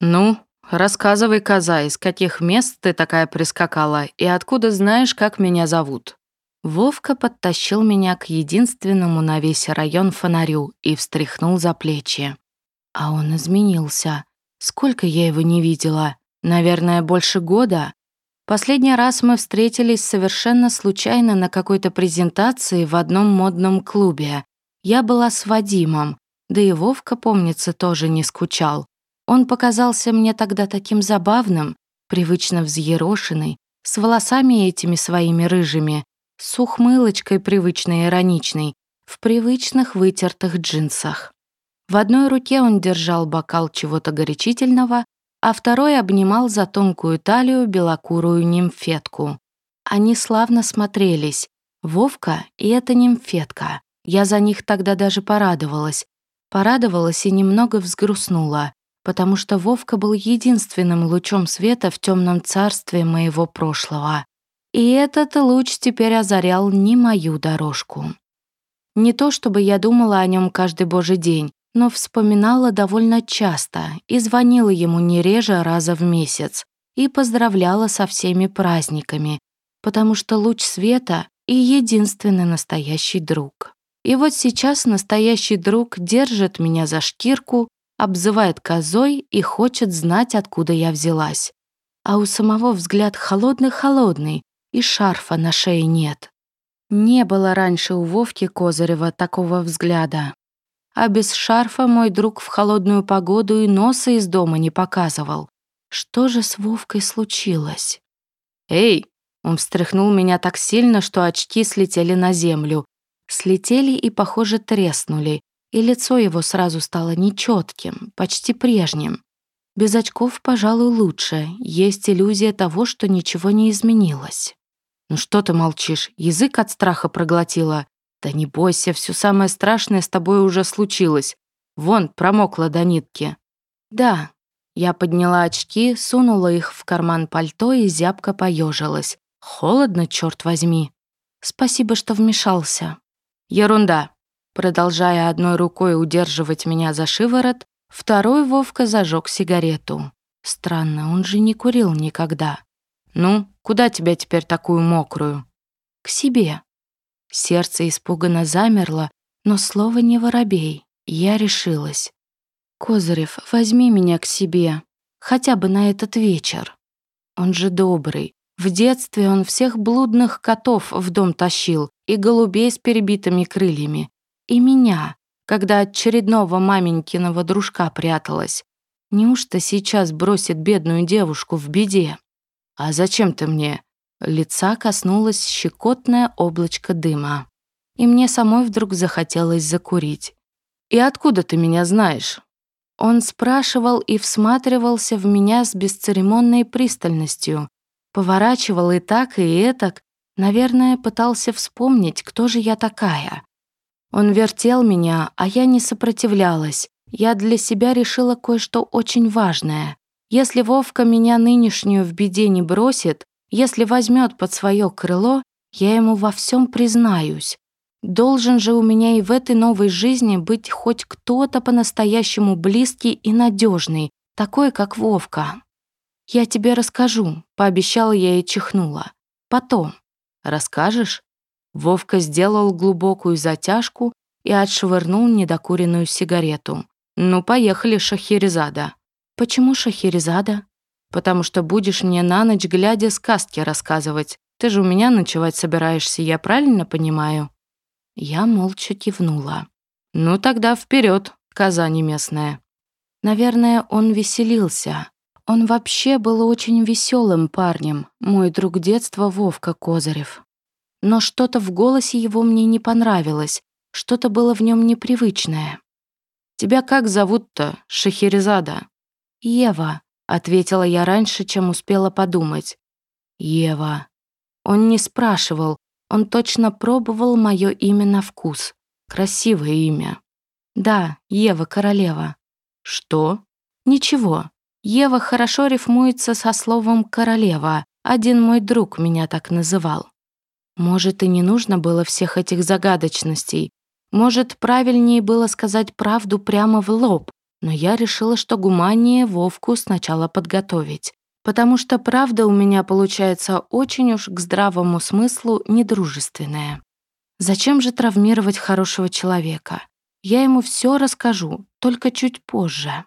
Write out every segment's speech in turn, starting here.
«Ну, рассказывай, коза, из каких мест ты такая прискакала и откуда знаешь, как меня зовут?» Вовка подтащил меня к единственному на весь район фонарю и встряхнул за плечи. А он изменился. Сколько я его не видела? Наверное, больше года? Последний раз мы встретились совершенно случайно на какой-то презентации в одном модном клубе. Я была с Вадимом, да и Вовка, помнится, тоже не скучал. Он показался мне тогда таким забавным, привычно взъерошенный, с волосами этими своими рыжими, с ухмылочкой привычной ироничной, в привычных вытертых джинсах. В одной руке он держал бокал чего-то горячительного, а второй обнимал за тонкую талию белокурую нимфетку. Они славно смотрелись, Вовка и эта нимфетка. Я за них тогда даже порадовалась. Порадовалась и немного взгрустнула, потому что Вовка был единственным лучом света в темном царстве моего прошлого. И этот луч теперь озарял не мою дорожку. Не то чтобы я думала о нем каждый божий день, но вспоминала довольно часто и звонила ему не реже раза в месяц и поздравляла со всеми праздниками, потому что луч света и единственный настоящий друг. И вот сейчас настоящий друг держит меня за шкирку, обзывает козой и хочет знать, откуда я взялась. А у самого взгляд холодный-холодный, и шарфа на шее нет. Не было раньше у Вовки Козырева такого взгляда а без шарфа мой друг в холодную погоду и носа из дома не показывал. Что же с Вовкой случилось? «Эй!» Он встряхнул меня так сильно, что очки слетели на землю. Слетели и, похоже, треснули, и лицо его сразу стало нечетким, почти прежним. Без очков, пожалуй, лучше. Есть иллюзия того, что ничего не изменилось. «Ну что ты молчишь? Язык от страха проглотила. «Да не бойся, все самое страшное с тобой уже случилось. Вон, промокла до нитки». «Да». Я подняла очки, сунула их в карман пальто и зябко поежилась. «Холодно, черт возьми». «Спасибо, что вмешался». «Ерунда». Продолжая одной рукой удерживать меня за шиворот, второй Вовка зажег сигарету. Странно, он же не курил никогда. «Ну, куда тебя теперь такую мокрую?» «К себе». Сердце испуганно замерло, но слово не воробей. Я решилась. «Козырев, возьми меня к себе. Хотя бы на этот вечер. Он же добрый. В детстве он всех блудных котов в дом тащил и голубей с перебитыми крыльями. И меня, когда от очередного маменькиного дружка пряталась. Неужто сейчас бросит бедную девушку в беде? А зачем ты мне? Лица коснулось щекотное облачко дыма. И мне самой вдруг захотелось закурить. «И откуда ты меня знаешь?» Он спрашивал и всматривался в меня с бесцеремонной пристальностью. Поворачивал и так, и этак. Наверное, пытался вспомнить, кто же я такая. Он вертел меня, а я не сопротивлялась. Я для себя решила кое-что очень важное. Если Вовка меня нынешнюю в беде не бросит, если возьмет под свое крыло, я ему во всем признаюсь. Должен же у меня и в этой новой жизни быть хоть кто-то по-настоящему близкий и надежный, такой, как Вовка. «Я тебе расскажу», — пообещала я и чихнула. «Потом». «Расскажешь?» Вовка сделал глубокую затяжку и отшвырнул недокуренную сигарету. «Ну, поехали, Шахерезада». «Почему Шахерезада?» потому что будешь мне на ночь глядя сказки рассказывать. Ты же у меня ночевать собираешься, я правильно понимаю?» Я молча кивнула. «Ну тогда вперед, Казани местная». Наверное, он веселился. Он вообще был очень веселым парнем, мой друг детства Вовка Козырев. Но что-то в голосе его мне не понравилось, что-то было в нем непривычное. «Тебя как зовут-то, Шахерезада?» «Ева», ответила я раньше, чем успела подумать. Ева. Он не спрашивал, он точно пробовал мое имя на вкус. Красивое имя. Да, Ева Королева. Что? Ничего. Ева хорошо рифмуется со словом «королева». Один мой друг меня так называл. Может, и не нужно было всех этих загадочностей. Может, правильнее было сказать правду прямо в лоб, Но я решила, что гуманнее Вовку сначала подготовить, потому что правда у меня получается очень уж к здравому смыслу недружественная. Зачем же травмировать хорошего человека? Я ему все расскажу, только чуть позже.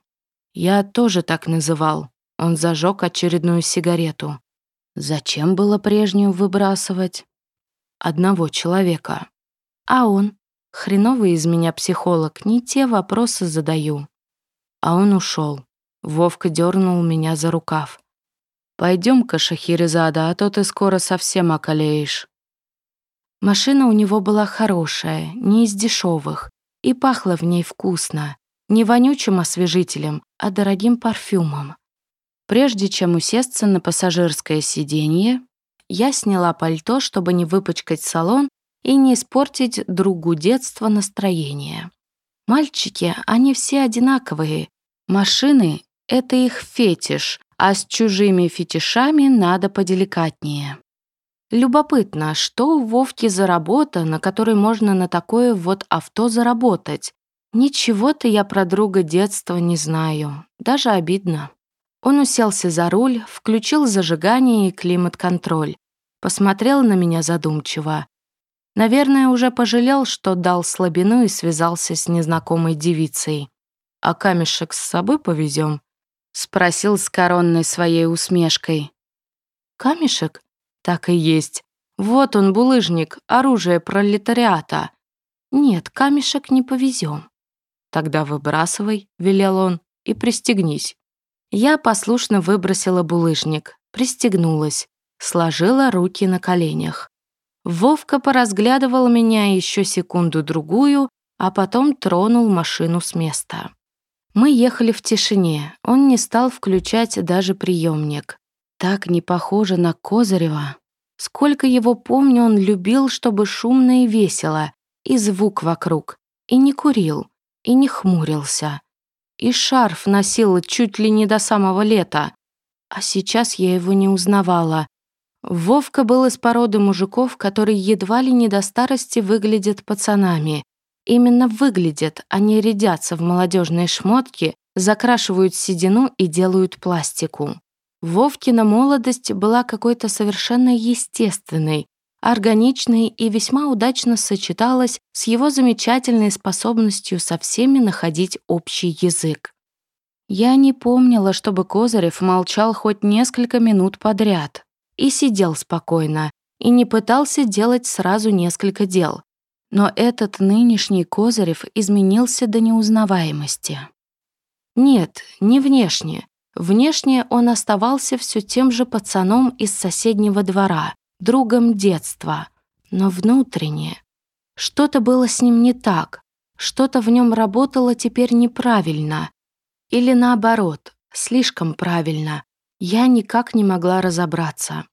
Я тоже так называл. Он зажег очередную сигарету. Зачем было прежнюю выбрасывать? Одного человека. А он? Хреновый из меня психолог, не те вопросы задаю. А он ушел. Вовка дернул меня за рукав. Пойдем-ка, Шахерезада, а то ты скоро совсем околеешь. Машина у него была хорошая, не из дешевых, и пахло в ней вкусно, не вонючим освежителем, а дорогим парфюмом. Прежде чем усесться на пассажирское сиденье, я сняла пальто, чтобы не выпачкать салон и не испортить другу детства настроение. Мальчики, они все одинаковые. Машины — это их фетиш, а с чужими фетишами надо поделикатнее. Любопытно, что у Вовки за работа, на которой можно на такое вот авто заработать? Ничего-то я про друга детства не знаю. Даже обидно. Он уселся за руль, включил зажигание и климат-контроль. Посмотрел на меня задумчиво. Наверное, уже пожалел, что дал слабину и связался с незнакомой девицей. «А камешек с собой повезем? спросил с коронной своей усмешкой. «Камешек? Так и есть. Вот он, булыжник, оружие пролетариата. Нет, камешек не повезем. Тогда выбрасывай, велел он, и пристегнись. Я послушно выбросила булыжник, пристегнулась, сложила руки на коленях. Вовка поразглядывал меня еще секунду-другую, а потом тронул машину с места. Мы ехали в тишине, он не стал включать даже приемник. Так не похоже на Козырева. Сколько его помню, он любил, чтобы шумно и весело, и звук вокруг, и не курил, и не хмурился. И шарф носил чуть ли не до самого лета. А сейчас я его не узнавала. Вовка был из породы мужиков, которые едва ли не до старости выглядят пацанами. Именно выглядят, а не рядятся в молодежные шмотки, закрашивают седину и делают пластику. Вовкина молодость была какой-то совершенно естественной, органичной и весьма удачно сочеталась с его замечательной способностью со всеми находить общий язык. Я не помнила, чтобы Козырев молчал хоть несколько минут подряд и сидел спокойно, и не пытался делать сразу несколько дел. Но этот нынешний Козырев изменился до неузнаваемости. Нет, не внешне. Внешне он оставался все тем же пацаном из соседнего двора, другом детства, но внутренне. Что-то было с ним не так, что-то в нем работало теперь неправильно. Или наоборот, слишком правильно. Я никак не могла разобраться.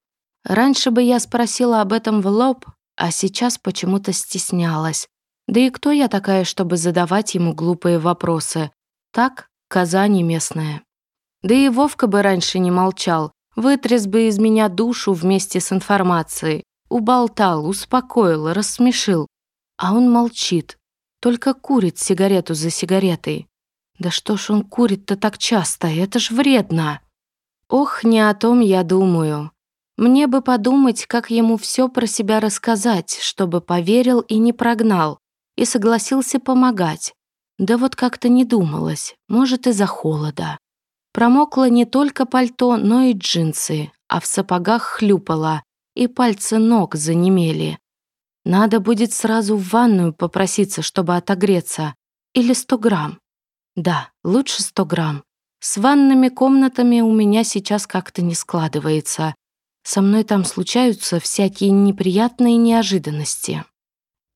Раньше бы я спросила об этом в лоб, а сейчас почему-то стеснялась. Да и кто я такая, чтобы задавать ему глупые вопросы? Так, Казани местная. Да и Вовка бы раньше не молчал, Вытряс бы из меня душу вместе с информацией. Уболтал, успокоил, рассмешил. А он молчит. Только курит сигарету за сигаретой. Да что ж он курит-то так часто? Это ж вредно. Ох, не о том я думаю. Мне бы подумать, как ему все про себя рассказать, чтобы поверил и не прогнал, и согласился помогать. Да вот как-то не думалось, может, из-за холода. Промокло не только пальто, но и джинсы, а в сапогах хлюпало, и пальцы ног занемели. Надо будет сразу в ванную попроситься, чтобы отогреться. Или сто грамм. Да, лучше сто грамм. С ванными комнатами у меня сейчас как-то не складывается. Со мной там случаются всякие неприятные неожиданности.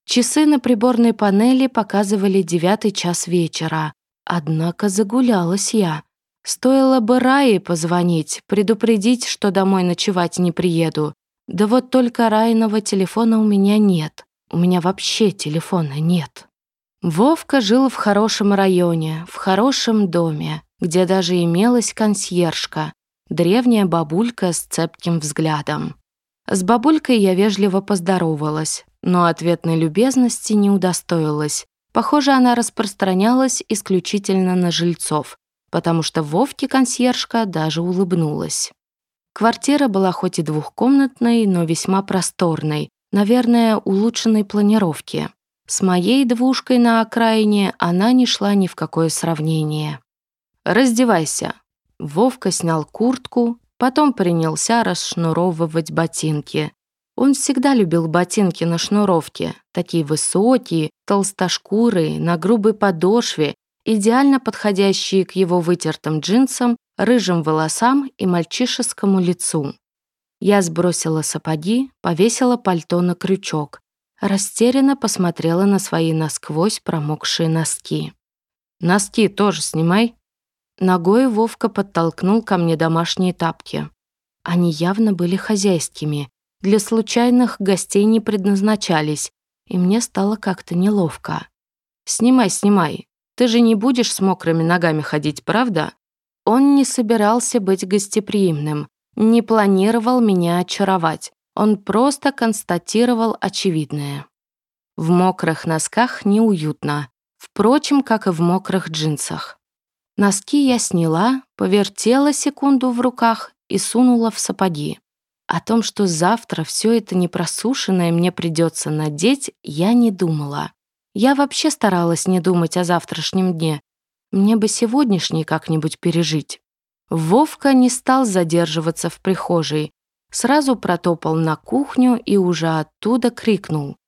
Часы на приборной панели показывали девятый час вечера. Однако загулялась я. Стоило бы Рае позвонить, предупредить, что домой ночевать не приеду. Да вот только Райного телефона у меня нет. У меня вообще телефона нет. Вовка жил в хорошем районе, в хорошем доме, где даже имелась консьержка, древняя бабулька с цепким взглядом. С бабулькой я вежливо поздоровалась, но ответной любезности не удостоилась. Похоже, она распространялась исключительно на жильцов, потому что Вовке консьержка даже улыбнулась. Квартира была хоть и двухкомнатной, но весьма просторной, наверное, улучшенной планировки. С моей двушкой на окраине она не шла ни в какое сравнение. «Раздевайся». Вовка снял куртку, потом принялся расшнуровывать ботинки. Он всегда любил ботинки на шнуровке, такие высокие, толстошкурые, на грубой подошве, идеально подходящие к его вытертым джинсам, рыжим волосам и мальчишескому лицу. Я сбросила сапоги, повесила пальто на крючок, растерянно посмотрела на свои насквозь промокшие носки. «Носки тоже снимай». Ногой Вовка подтолкнул ко мне домашние тапки. Они явно были хозяйскими, для случайных гостей не предназначались, и мне стало как-то неловко. «Снимай, снимай, ты же не будешь с мокрыми ногами ходить, правда?» Он не собирался быть гостеприимным, не планировал меня очаровать. Он просто констатировал очевидное. В мокрых носках неуютно, впрочем, как и в мокрых джинсах. Носки я сняла, повертела секунду в руках и сунула в сапоги. О том, что завтра все это непросушенное мне придется надеть, я не думала. Я вообще старалась не думать о завтрашнем дне. Мне бы сегодняшний как-нибудь пережить. Вовка не стал задерживаться в прихожей. Сразу протопал на кухню и уже оттуда крикнул.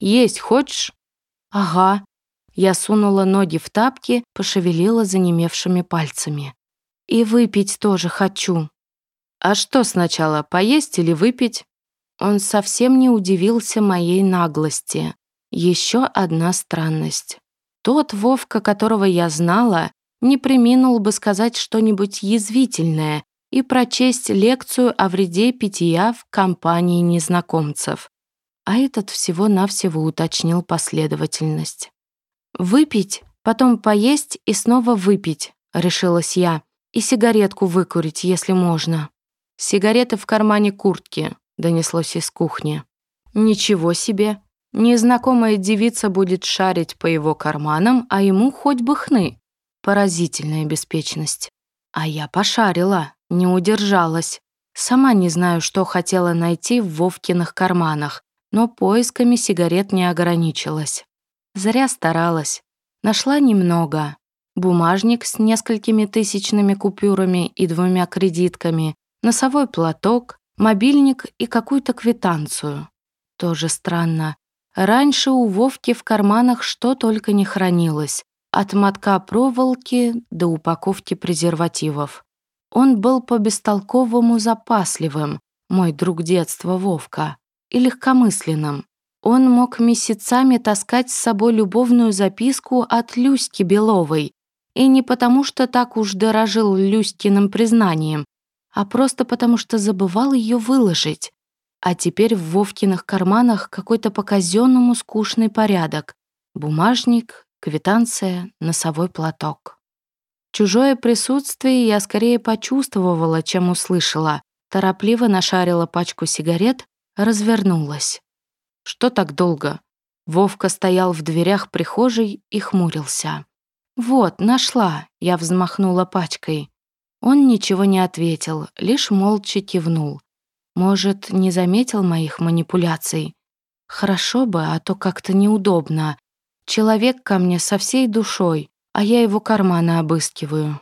«Есть хочешь?» «Ага». Я сунула ноги в тапки, пошевелила занемевшими пальцами. «И выпить тоже хочу». «А что сначала, поесть или выпить?» Он совсем не удивился моей наглости. Еще одна странность. Тот Вовка, которого я знала, не приминул бы сказать что-нибудь язвительное и прочесть лекцию о вреде питья в компании незнакомцев. А этот всего-навсего уточнил последовательность. «Выпить, потом поесть и снова выпить», — решилась я, «и сигаретку выкурить, если можно». «Сигареты в кармане куртки», — донеслось из кухни. «Ничего себе! Незнакомая девица будет шарить по его карманам, а ему хоть бы хны. Поразительная беспечность. А я пошарила, не удержалась. Сама не знаю, что хотела найти в Вовкиных карманах, но поисками сигарет не ограничилась. Зря старалась. Нашла немного. Бумажник с несколькими тысячными купюрами и двумя кредитками, носовой платок, мобильник и какую-то квитанцию. Тоже странно. Раньше у Вовки в карманах что только не хранилось, от мотка проволоки до упаковки презервативов. Он был по-бестолковому запасливым, мой друг детства Вовка, и легкомысленным. Он мог месяцами таскать с собой любовную записку от Люськи Беловой, и не потому, что так уж дорожил Люськиным признанием, а просто потому что забывал ее выложить. А теперь в Вовкиных карманах какой-то по-казенному скучный порядок. Бумажник, квитанция, носовой платок. Чужое присутствие я скорее почувствовала, чем услышала. Торопливо нашарила пачку сигарет, развернулась. Что так долго? Вовка стоял в дверях прихожей и хмурился. «Вот, нашла», — я взмахнула пачкой. Он ничего не ответил, лишь молча кивнул. Может, не заметил моих манипуляций? Хорошо бы, а то как-то неудобно. Человек ко мне со всей душой, а я его карманы обыскиваю.